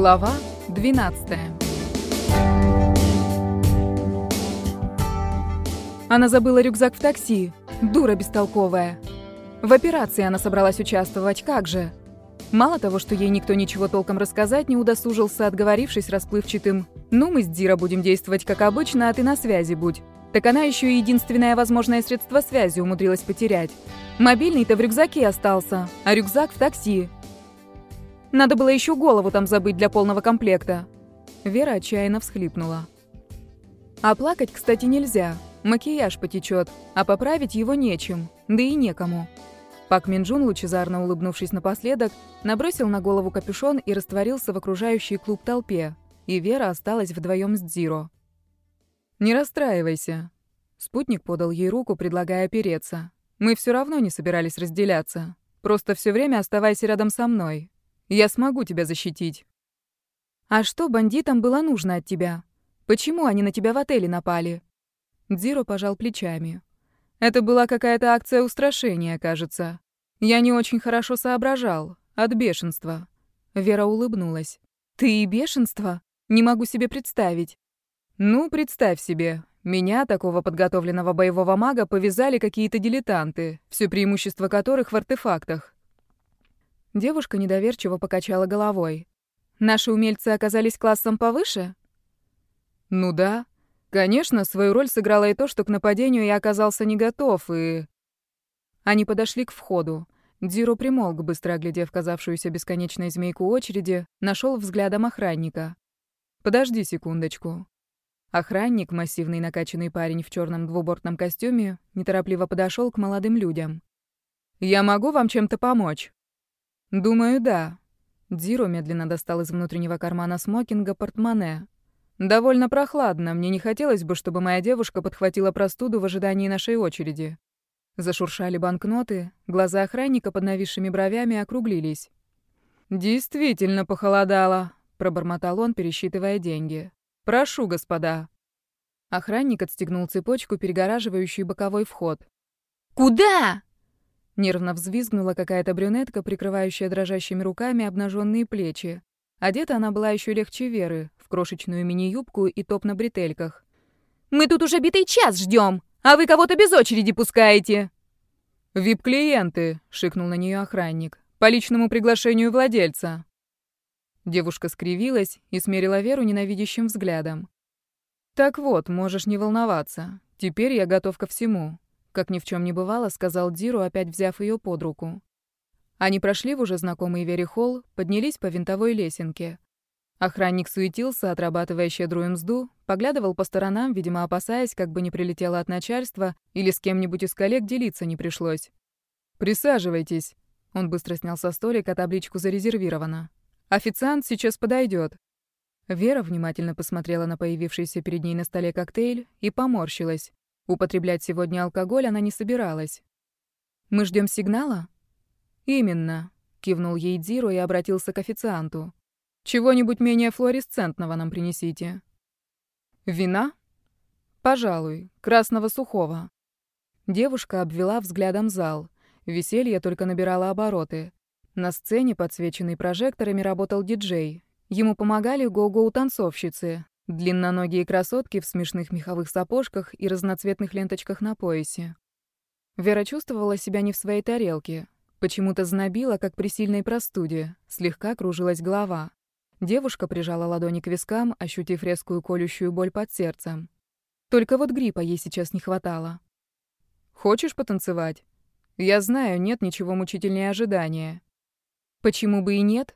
Глава 12 Она забыла рюкзак в такси. Дура бестолковая. В операции она собралась участвовать, как же? Мало того, что ей никто ничего толком рассказать не удосужился, отговорившись расплывчатым «Ну, мы с Дира будем действовать как обычно, а ты на связи будь». Так она еще и единственное возможное средство связи умудрилась потерять. Мобильный-то в рюкзаке остался, а рюкзак в такси. Надо было еще голову там забыть для полного комплекта. Вера отчаянно всхлипнула. А плакать, кстати, нельзя. Макияж потечет, а поправить его нечем, да и некому. Пак Минджун, лучезарно улыбнувшись напоследок, набросил на голову капюшон и растворился в окружающей клуб толпе, и Вера осталась вдвоем с Дзиро. «Не расстраивайся». Спутник подал ей руку, предлагая опереться. «Мы все равно не собирались разделяться. Просто все время оставайся рядом со мной. Я смогу тебя защитить». «А что бандитам было нужно от тебя? Почему они на тебя в отеле напали?» Дзиро пожал плечами. «Это была какая-то акция устрашения, кажется. Я не очень хорошо соображал. От бешенства». Вера улыбнулась. «Ты и бешенство? Не могу себе представить». «Ну, представь себе, меня, такого подготовленного боевого мага, повязали какие-то дилетанты, все преимущество которых в артефактах. Девушка недоверчиво покачала головой. «Наши умельцы оказались классом повыше?» «Ну да. Конечно, свою роль сыграло и то, что к нападению я оказался не готов, и...» Они подошли к входу. Дзиро примолк, быстро оглядев казавшуюся бесконечной змейку очереди, нашел взглядом охранника. «Подожди секундочку». Охранник, массивный накачанный парень в черном двубортном костюме, неторопливо подошел к молодым людям. «Я могу вам чем-то помочь?» «Думаю, да». Дзиро медленно достал из внутреннего кармана смокинга портмоне. «Довольно прохладно. Мне не хотелось бы, чтобы моя девушка подхватила простуду в ожидании нашей очереди». Зашуршали банкноты, глаза охранника под нависшими бровями округлились. «Действительно похолодало», — пробормотал он, пересчитывая деньги. «Прошу, господа». Охранник отстегнул цепочку, перегораживающую боковой вход. «Куда?» Нервно взвизгнула какая-то брюнетка, прикрывающая дрожащими руками обнаженные плечи. Одета она была еще легче Веры, в крошечную мини-юбку и топ на бретельках. «Мы тут уже битый час ждем, а вы кого-то без очереди пускаете!» «Вип-клиенты», — шикнул на нее охранник, — «по личному приглашению владельца». Девушка скривилась и смерила Веру ненавидящим взглядом. «Так вот, можешь не волноваться. Теперь я готов ко всему. Как ни в чем не бывало, сказал Диру, опять взяв ее под руку. Они прошли в уже знакомый Вере холл, поднялись по винтовой лесенке. Охранник суетился, отрабатывая щедрую мзду, поглядывал по сторонам, видимо, опасаясь, как бы не прилетело от начальства или с кем-нибудь из коллег делиться не пришлось. «Присаживайтесь». Он быстро снял со столика табличку «Зарезервировано». «Официант сейчас подойдет. Вера внимательно посмотрела на появившийся перед ней на столе коктейль и поморщилась. Употреблять сегодня алкоголь она не собиралась. «Мы ждем сигнала?» «Именно», — кивнул ей Дзиро и обратился к официанту. «Чего-нибудь менее флуоресцентного нам принесите». «Вина?» «Пожалуй, красного сухого». Девушка обвела взглядом зал. Веселье только набирало обороты. На сцене, подсвеченной прожекторами, работал диджей. Ему помогали го-го-танцовщицы, Длинноногие красотки в смешных меховых сапожках и разноцветных ленточках на поясе. Вера чувствовала себя не в своей тарелке. Почему-то знобила, как при сильной простуде. Слегка кружилась голова. Девушка прижала ладони к вискам, ощутив резкую колющую боль под сердцем. Только вот гриппа ей сейчас не хватало. «Хочешь потанцевать? Я знаю, нет ничего мучительнее ожидания». «Почему бы и нет?»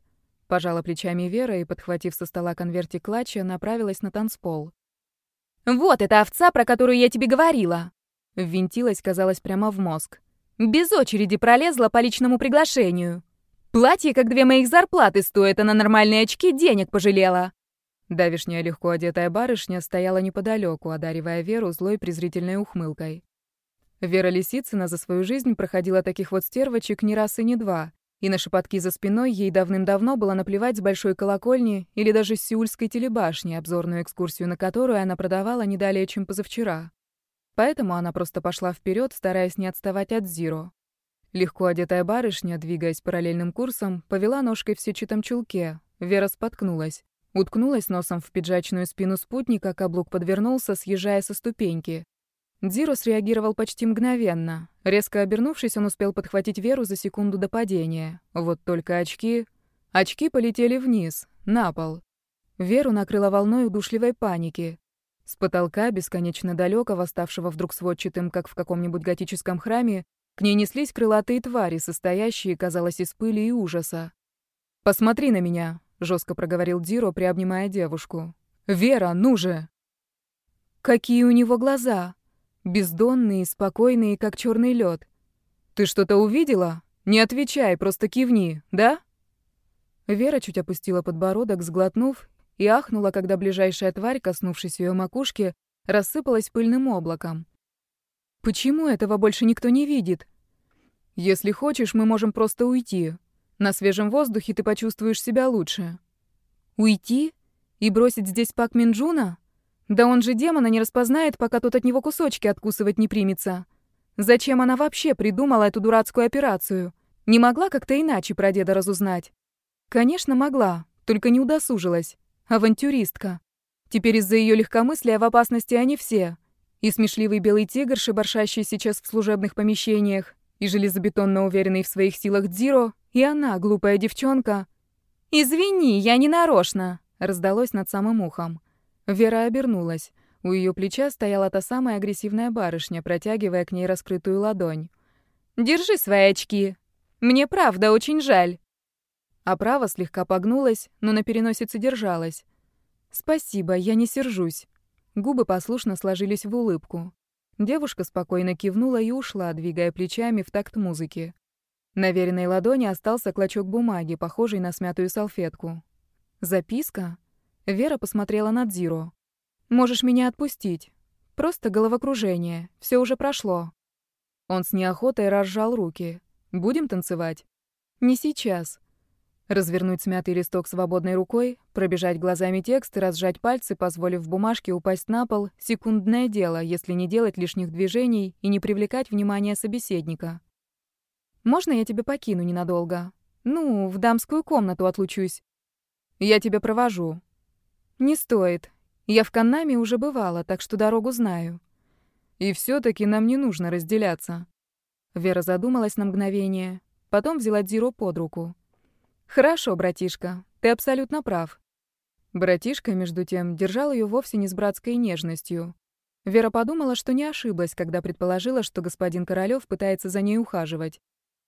Пожала плечами Вера и, подхватив со стола конвертик клатча, направилась на танцпол. «Вот эта овца, про которую я тебе говорила!» Ввинтилась, казалось, прямо в мозг. «Без очереди пролезла по личному приглашению. Платье, как две моих зарплаты стоит, а на нормальные очки денег пожалела». Давишняя легко одетая барышня стояла неподалеку, одаривая Веру злой презрительной ухмылкой. Вера Лисицына за свою жизнь проходила таких вот стервочек не раз и не два, и на шепотки за спиной ей давным-давно было наплевать с большой колокольни или даже с сеульской телебашни, обзорную экскурсию на которую она продавала не далее, чем позавчера. Поэтому она просто пошла вперед, стараясь не отставать от Зиро. Легко одетая барышня, двигаясь параллельным курсом, повела ножкой в сетчатом чулке, Вера споткнулась. Уткнулась носом в пиджачную спину спутника, каблук подвернулся, съезжая со ступеньки. Дзиро среагировал почти мгновенно. Резко обернувшись, он успел подхватить Веру за секунду до падения. Вот только очки... Очки полетели вниз, на пол. Веру накрыла волной удушливой паники. С потолка, бесконечно далекого, ставшего вдруг сводчатым, как в каком-нибудь готическом храме, к ней неслись крылатые твари, состоящие, казалось, из пыли и ужаса. «Посмотри на меня», — жестко проговорил Диро, приобнимая девушку. «Вера, ну же!» Какие у него глаза! Бездонные, спокойные, как черный лед. «Ты что-то увидела? Не отвечай, просто кивни, да?» Вера чуть опустила подбородок, сглотнув, и ахнула, когда ближайшая тварь, коснувшись ее макушки, рассыпалась пыльным облаком. «Почему этого больше никто не видит?» «Если хочешь, мы можем просто уйти. На свежем воздухе ты почувствуешь себя лучше». «Уйти? И бросить здесь Пак Минджуна?» Да он же демона не распознает, пока тот от него кусочки откусывать не примется. Зачем она вообще придумала эту дурацкую операцию? Не могла как-то иначе про деда разузнать? Конечно, могла, только не удосужилась. Авантюристка. Теперь из-за ее легкомыслия в опасности они все. И смешливый белый тигр, шебаршащий сейчас в служебных помещениях, и железобетонно уверенный в своих силах Дзиро, и она, глупая девчонка. «Извини, я не нарочно», — раздалось над самым ухом. Вера обернулась. У ее плеча стояла та самая агрессивная барышня, протягивая к ней раскрытую ладонь. «Держи свои очки. Мне правда очень жаль». Оправа слегка погнулась, но на переносице держалась. «Спасибо, я не сержусь». Губы послушно сложились в улыбку. Девушка спокойно кивнула и ушла, двигая плечами в такт музыки. На веренной ладони остался клочок бумаги, похожий на смятую салфетку. Записка? Вера посмотрела на Дзиро. «Можешь меня отпустить. Просто головокружение. Все уже прошло». Он с неохотой разжал руки. «Будем танцевать?» «Не сейчас». Развернуть смятый листок свободной рукой, пробежать глазами текст и разжать пальцы, позволив бумажке упасть на пол — секундное дело, если не делать лишних движений и не привлекать внимание собеседника. «Можно я тебя покину ненадолго? Ну, в дамскую комнату отлучусь». «Я тебя провожу», «Не стоит. Я в Каннаме уже бывала, так что дорогу знаю». «И все таки нам не нужно разделяться». Вера задумалась на мгновение, потом взяла Дзиро под руку. «Хорошо, братишка, ты абсолютно прав». Братишка, между тем, держал ее вовсе не с братской нежностью. Вера подумала, что не ошиблась, когда предположила, что господин Королёв пытается за ней ухаживать.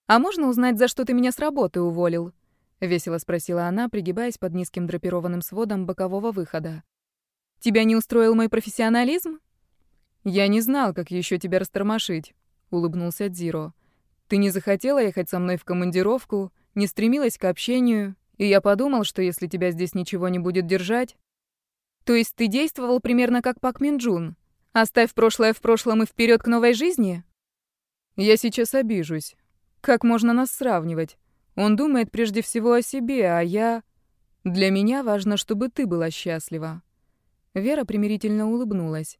«А можно узнать, за что ты меня с работы уволил?» — весело спросила она, пригибаясь под низким драпированным сводом бокового выхода. «Тебя не устроил мой профессионализм?» «Я не знал, как еще тебя растормошить», — улыбнулся Дзиро. «Ты не захотела ехать со мной в командировку, не стремилась к общению, и я подумал, что если тебя здесь ничего не будет держать...» «То есть ты действовал примерно как Пак Минджун? Оставь прошлое в прошлом и вперед к новой жизни?» «Я сейчас обижусь. Как можно нас сравнивать? Он думает прежде всего о себе, а я... Для меня важно, чтобы ты была счастлива». Вера примирительно улыбнулась.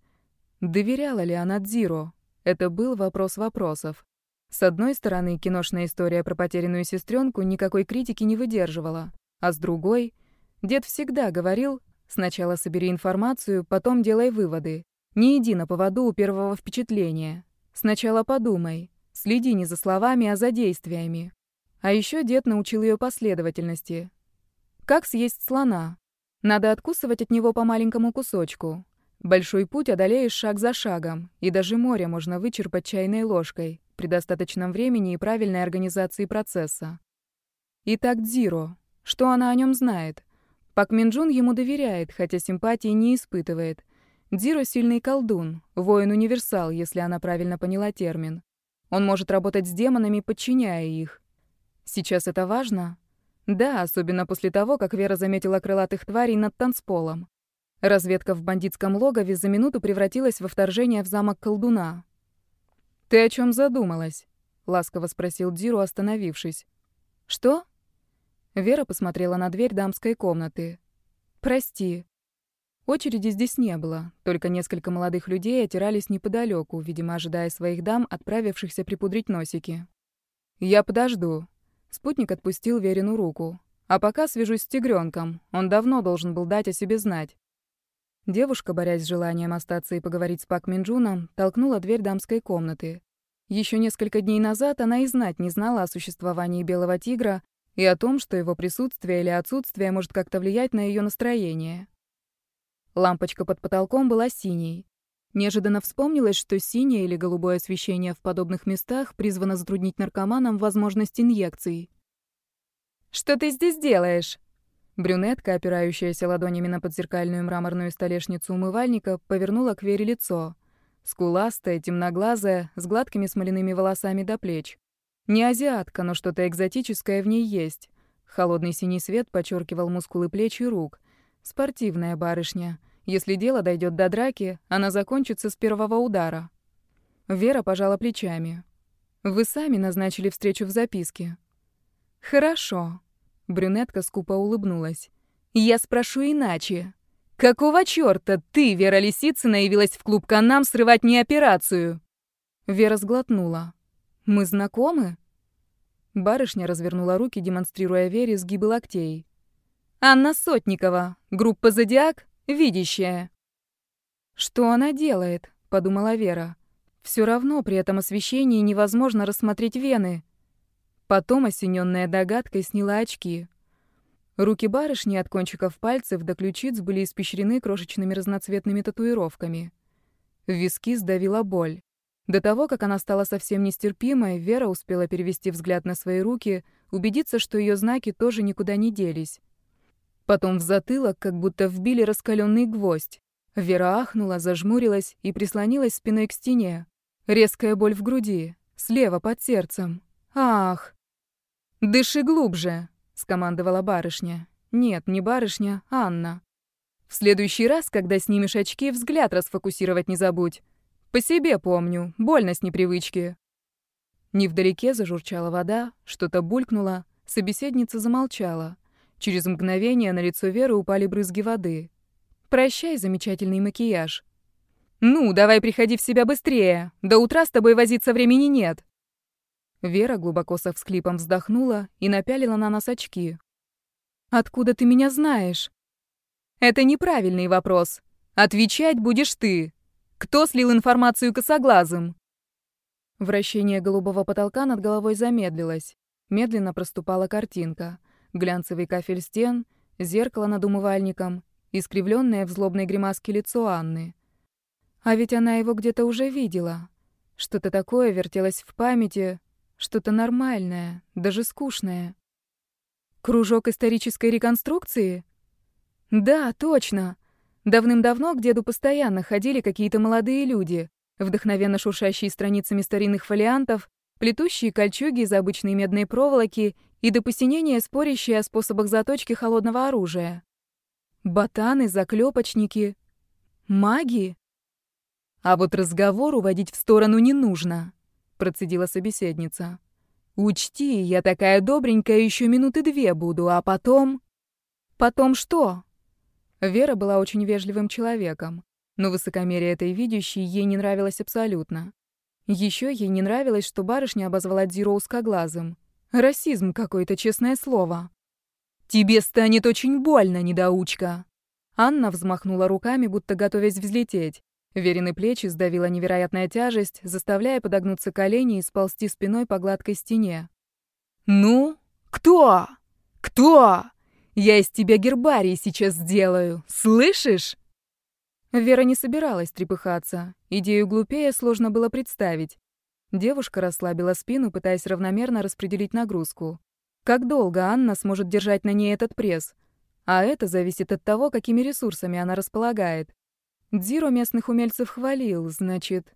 Доверяла ли она Дзиро? Это был вопрос вопросов. С одной стороны, киношная история про потерянную сестренку никакой критики не выдерживала, а с другой, дед всегда говорил, сначала собери информацию, потом делай выводы. Не иди на поводу у первого впечатления. Сначала подумай, следи не за словами, а за действиями. А еще дед научил ее последовательности. Как съесть слона? Надо откусывать от него по маленькому кусочку. Большой путь одолеешь шаг за шагом, и даже море можно вычерпать чайной ложкой при достаточном времени и правильной организации процесса. Итак, Дзиро. Что она о нем знает? Пак Минджун ему доверяет, хотя симпатии не испытывает. Дзиро — сильный колдун, воин-универсал, если она правильно поняла термин. Он может работать с демонами, подчиняя их. Сейчас это важно? Да, особенно после того, как Вера заметила крылатых тварей над танцполом. Разведка в бандитском логове за минуту превратилась во вторжение в замок колдуна. «Ты о чем задумалась?» — ласково спросил Диру, остановившись. «Что?» Вера посмотрела на дверь дамской комнаты. «Прости». Очереди здесь не было, только несколько молодых людей отирались неподалеку, видимо, ожидая своих дам, отправившихся припудрить носики. «Я подожду», Спутник отпустил Верину руку. А пока свяжусь с тигренком. Он давно должен был дать о себе знать. Девушка, борясь с желанием остаться и поговорить с Пак Минджуном, толкнула дверь дамской комнаты. Еще несколько дней назад она и знать не знала о существовании белого тигра и о том, что его присутствие или отсутствие может как-то влиять на ее настроение. Лампочка под потолком была синей. Неожиданно вспомнилось, что синее или голубое освещение в подобных местах призвано затруднить наркоманам возможность инъекций. «Что ты здесь делаешь?» Брюнетка, опирающаяся ладонями на подзеркальную мраморную столешницу умывальника, повернула к Вере лицо. Скуластая, темноглазая, с гладкими смоляными волосами до плеч. Не азиатка, но что-то экзотическое в ней есть. Холодный синий свет подчеркивал мускулы плеч и рук. Спортивная барышня. Если дело дойдет до драки, она закончится с первого удара. Вера пожала плечами. «Вы сами назначили встречу в записке». «Хорошо», Брюнетка скупо улыбнулась. «Я спрошу иначе. Какого чёрта ты, Вера Лисицына, явилась в клуб Канам срывать мне операцию?» Вера сглотнула. «Мы знакомы?» Барышня развернула руки, демонстрируя Вере сгибы локтей. «Анна Сотникова, группа «Зодиак», видящая». «Что она делает?» — подумала Вера. Все равно при этом освещении невозможно рассмотреть вены. Потом, осененная догадкой, сняла очки. Руки барышни от кончиков пальцев до ключиц были испещрены крошечными разноцветными татуировками. В виски сдавила боль. До того, как она стала совсем нестерпимой, Вера успела перевести взгляд на свои руки, убедиться, что ее знаки тоже никуда не делись. Потом в затылок как будто вбили раскаленный гвоздь. Вера ахнула, зажмурилась и прислонилась спиной к стене. Резкая боль в груди, слева под сердцем. Ах! «Дыши глубже», — скомандовала барышня. Нет, не барышня, Анна. «В следующий раз, когда снимешь очки, взгляд расфокусировать не забудь. По себе помню, больно с непривычки». Невдалеке зажурчала вода, что-то булькнуло, собеседница замолчала. Через мгновение на лицо Веры упали брызги воды. «Прощай, замечательный макияж». «Ну, давай приходи в себя быстрее. До утра с тобой возиться времени нет». Вера глубоко со всклипом вздохнула и напялила на нас очки. «Откуда ты меня знаешь?» «Это неправильный вопрос. Отвечать будешь ты. Кто слил информацию косоглазым?» Вращение голубого потолка над головой замедлилось. Медленно проступала картинка. Глянцевый кафель стен, зеркало над умывальником, искривленное в злобной гримаске лицо Анны. А ведь она его где-то уже видела. Что-то такое вертелось в памяти, что-то нормальное, даже скучное. Кружок исторической реконструкции? Да, точно. Давным-давно к деду постоянно ходили какие-то молодые люди, вдохновенно шуршащие страницами старинных фолиантов, плетущие кольчуги из обычной медной проволоки и до посинения спорящие о способах заточки холодного оружия. Ботаны, заклепочники, маги. А вот разговор уводить в сторону не нужно процедила собеседница. Учти, я такая добренькая еще минуты две буду, а потом... Потом что? Вера была очень вежливым человеком, но высокомерие этой видящей ей не нравилось абсолютно. Еще ей не нравилось, что барышня обозвала Дзиро узкоглазым. Расизм какой-то, честное слово. «Тебе станет очень больно, недоучка!» Анна взмахнула руками, будто готовясь взлететь. Верины плечи сдавила невероятная тяжесть, заставляя подогнуться колени и сползти спиной по гладкой стене. «Ну? Кто? Кто? Я из тебя гербарий сейчас сделаю, слышишь?» Вера не собиралась трепыхаться. Идею глупее сложно было представить. Девушка расслабила спину, пытаясь равномерно распределить нагрузку. Как долго Анна сможет держать на ней этот пресс? А это зависит от того, какими ресурсами она располагает. Дзиро местных умельцев хвалил, значит,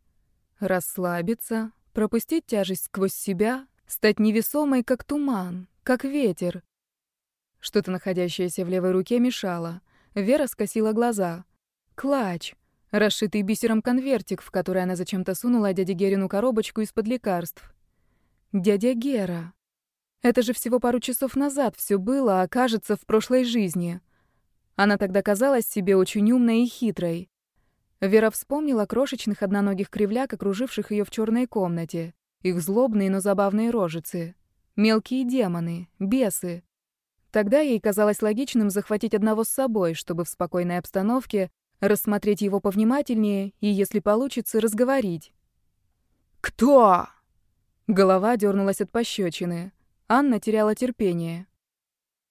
расслабиться, пропустить тяжесть сквозь себя, стать невесомой, как туман, как ветер. Что-то, находящееся в левой руке, мешало. Вера скосила глаза. Клач. Расшитый бисером конвертик, в который она зачем-то сунула дяде Герину коробочку из-под лекарств. Дядя Гера. Это же всего пару часов назад все было, а кажется, в прошлой жизни. Она тогда казалась себе очень умной и хитрой. Вера вспомнила крошечных одноногих кривляк, окруживших ее в черной комнате. Их злобные, но забавные рожицы. Мелкие демоны, бесы. Тогда ей казалось логичным захватить одного с собой, чтобы в спокойной обстановке рассмотреть его повнимательнее и, если получится, разговорить. «Кто?» Голова дернулась от пощечины. Анна теряла терпение.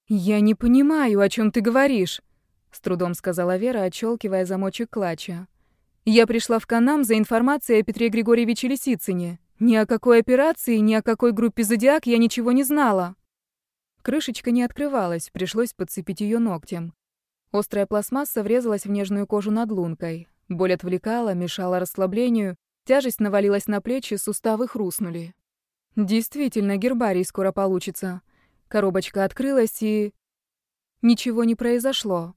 «Я не понимаю, о чем ты говоришь», — с трудом сказала Вера, отщелкивая замочек клатча. «Я пришла в Канам за информацией о Петре Григорьевиче Лисицыне. Ни о какой операции, ни о какой группе «Зодиак» я ничего не знала». Крышечка не открывалась, пришлось подцепить ее ногтем. Острая пластмасса врезалась в нежную кожу над лункой. Боль отвлекала, мешала расслаблению, тяжесть навалилась на плечи, суставы хрустнули. Действительно, гербарий скоро получится. Коробочка открылась и... Ничего не произошло.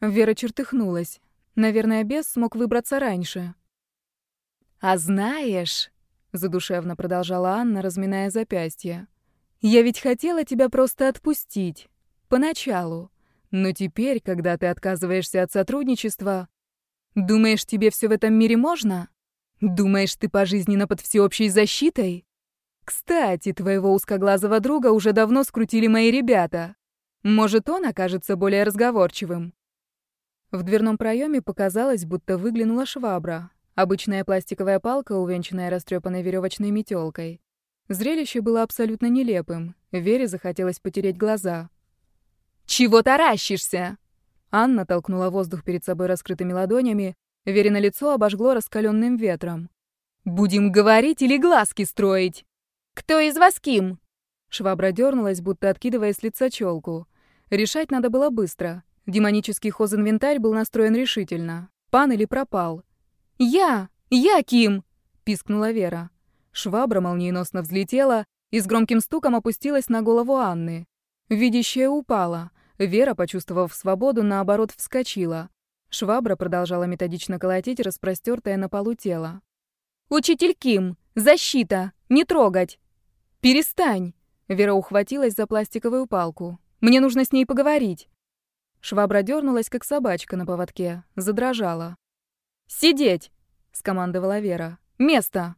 Вера чертыхнулась. Наверное, бес смог выбраться раньше. «А знаешь...» — задушевно продолжала Анна, разминая запястье. «Я ведь хотела тебя просто отпустить. Поначалу. Но теперь, когда ты отказываешься от сотрудничества... Думаешь, тебе все в этом мире можно? Думаешь, ты пожизненно под всеобщей защитой? Кстати, твоего узкоглазого друга уже давно скрутили мои ребята. Может, он окажется более разговорчивым. В дверном проеме показалось, будто выглянула швабра. Обычная пластиковая палка, увенчанная растрепанной веревочной метелкой. Зрелище было абсолютно нелепым. Вере захотелось потереть глаза. «Чего таращишься?» Анна толкнула воздух перед собой раскрытыми ладонями. Вере на лицо обожгло раскаленным ветром. «Будем говорить или глазки строить?» «Кто из вас ким?» Швабра дернулась, будто откидывая с лица челку. Решать надо было быстро. Демонический хозинвентарь был настроен решительно. Пан или пропал. «Я! Я Ким!» — пискнула Вера. Швабра молниеносно взлетела и с громким стуком опустилась на голову Анны. Видящая упала. Вера, почувствовав свободу, наоборот, вскочила. Швабра продолжала методично колотить распростертое на полу тело. «Учитель Ким! Защита! Не трогать!» «Перестань!» Вера ухватилась за пластиковую палку. «Мне нужно с ней поговорить». Швабра дернулась, как собачка на поводке, задрожала. «Сидеть!» — скомандовала Вера. «Место!»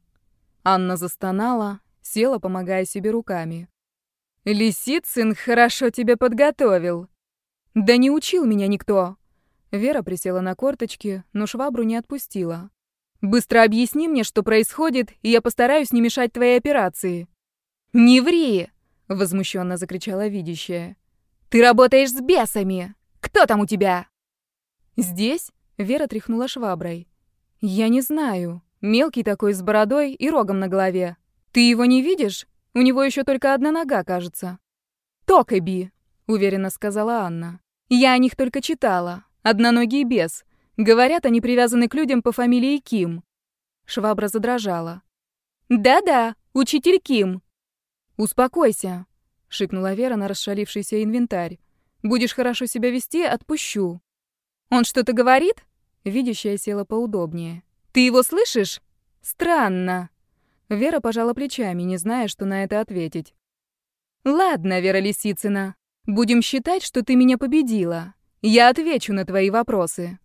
Анна застонала, села, помогая себе руками. «Лисицын хорошо тебя подготовил!» «Да не учил меня никто!» Вера присела на корточки, но швабру не отпустила. «Быстро объясни мне, что происходит, и я постараюсь не мешать твоей операции». «Не ври!» — возмущенно закричала видящая. «Ты работаешь с бесами! Кто там у тебя?» «Здесь?» — Вера тряхнула шваброй. «Я не знаю. Мелкий такой, с бородой и рогом на голове. Ты его не видишь? У него еще только одна нога, кажется». «Токэби», — уверенно сказала Анна. «Я о них только читала. Одноногий бес. Говорят, они привязаны к людям по фамилии Ким». Швабра задрожала. «Да-да, учитель Ким», «Успокойся», — шикнула Вера на расшалившийся инвентарь. «Будешь хорошо себя вести, отпущу». «Он что-то говорит?» Видящая села поудобнее. «Ты его слышишь?» «Странно». Вера пожала плечами, не зная, что на это ответить. «Ладно, Вера Лисицына, будем считать, что ты меня победила. Я отвечу на твои вопросы».